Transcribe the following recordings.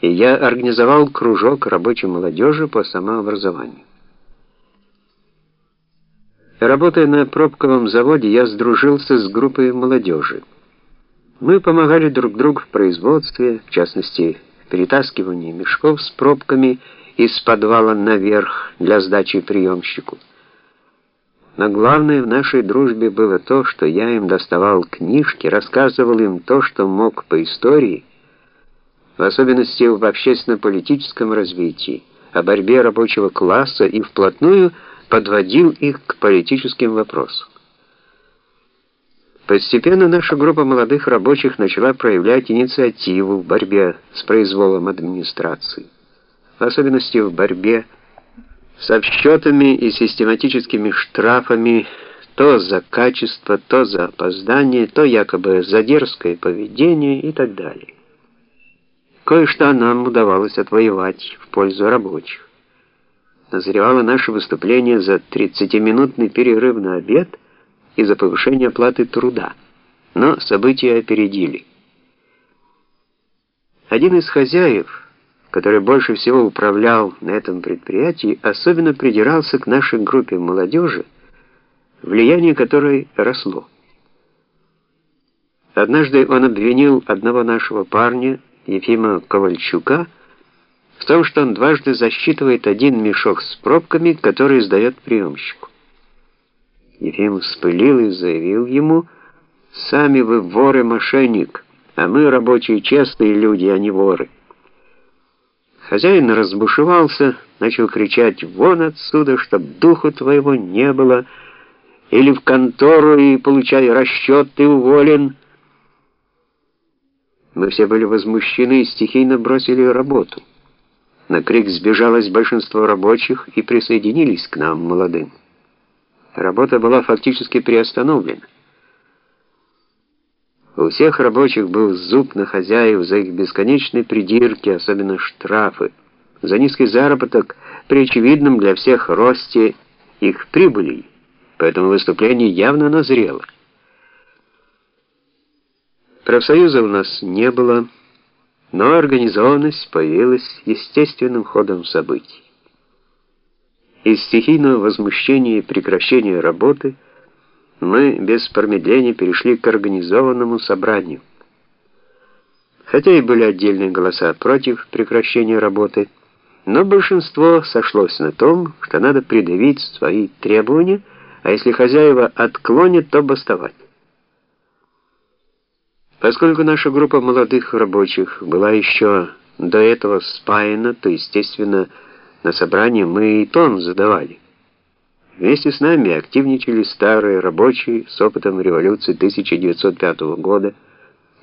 и я организовал кружок рабочей молодежи по самообразованию. Работая на пробковом заводе, я сдружился с группой молодежи. Мы помогали друг другу в производстве, в частности, в перетаскивании мешков с пробками из подвала наверх для сдачи приемщику. Но главное в нашей дружбе было то, что я им доставал книжки, рассказывал им то, что мог по истории, в особенности в общественно-политическом развитии, о борьбе рабочего класса и вплотную – подводил их к политическим вопросам. Постепенно наша группа молодых рабочих начала проявлять инициативу в борьбе с произволом администрации, в особенности в борьбе с обсчетами и систематическими штрафами то за качество, то за опоздание, то якобы за дерзкое поведение и так далее. Кое-что нам удавалось отвоевать в пользу рабочих назревало наше выступление за 30-минутный перерыв на обед и за повышение оплаты труда. Но события опередили. Один из хозяев, который больше всего управлял на этом предприятии, особенно придирался к нашей группе молодежи, влияние которой росло. Однажды он обвинил одного нашего парня, Ефима Ковальчука, в том, что он дважды засчитывает один мешок с пробками, который сдает приемщику. Ефим вспылил и заявил ему, «Сами вы вор и мошенник, а мы рабочие честные люди, а не воры». Хозяин разбушевался, начал кричать, «Вон отсюда, чтоб духу твоего не было!» или в контору и получай расчет, ты уволен. Мы все были возмущены и стихийно бросили работу. На крик сбежалось большинство рабочих и присоединились к нам, молодым. Работа была фактически приостановлена. У всех рабочих был зуб на хозяев за их бесконечные придирки, особенно штрафы, за низкий заработок при очевидном для всех росте их прибылей, поэтому выступление явно назрело. Профсоюза у нас не было, но организованность появилась естественным ходом событий. Из стихийного возмущения и прекращения работы мы без промедления перешли к организованному собранию. Хотя и были отдельные голоса против прекращения работы, но большинство сошлось на том, что надо предъявить свои требования, а если хозяева отклонят, то бастовать. Поскольку наша группа молодых рабочих была еще до этого спаяна, то, естественно, на собрании мы и тон задавали. Вместе с нами активничали старые рабочие с опытом революции 1905 года,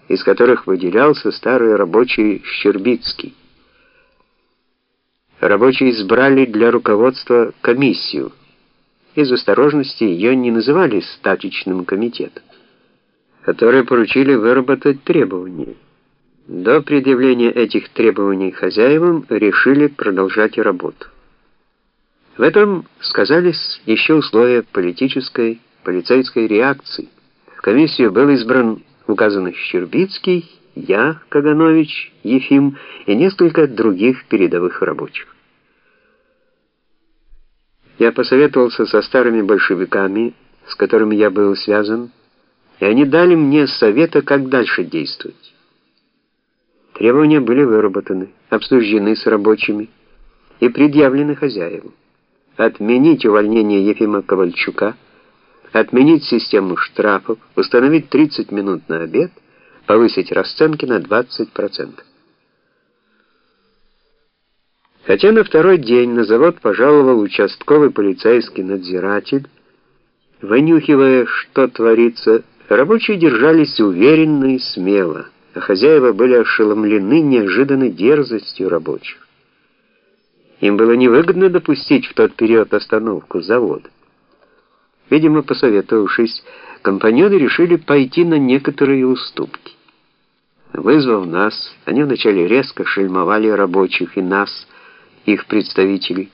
из которых выделялся старый рабочий Щербицкий. Рабочие избрали для руководства комиссию. Из осторожности ее не называли статичным комитетом которые поручили выработать требования. До предъявления этих требований хозяевам решили продолжать работу. В этом сказались еще условия политической, полицейской реакции. В комиссию был избран указанный Щербицкий, я, Каганович, Ефим и несколько других передовых рабочих. Я посоветовался со старыми большевиками, с которыми я был связан, и они дали мне совета, как дальше действовать. Требования были выработаны, обсуждены с рабочими и предъявлены хозяевам. Отменить увольнение Ефима Ковальчука, отменить систему штрафов, установить 30 минут на обед, повысить расценки на 20%. Хотя на второй день на завод пожаловал участковый полицейский надзиратель, вынюхивая, что творится, Рабочие держались уверенно и смело, а хозяева были ошеломлены неожиданной дерзостью рабочих. Им было невыгодно допустить в тот период остановку завода. Видимо, посоветовавшись, компаньоны решили пойти на некоторые уступки. Вызвав нас, они вначале резко шельмовали рабочих и нас, их представителей,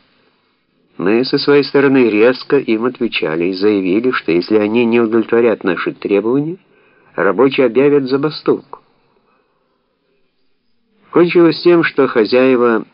мы со своей стороны резко им отвечали и заявили, что если они не удовлетворят наши требования, рабочие объявят забастовку. Кончилось тем, что хозяева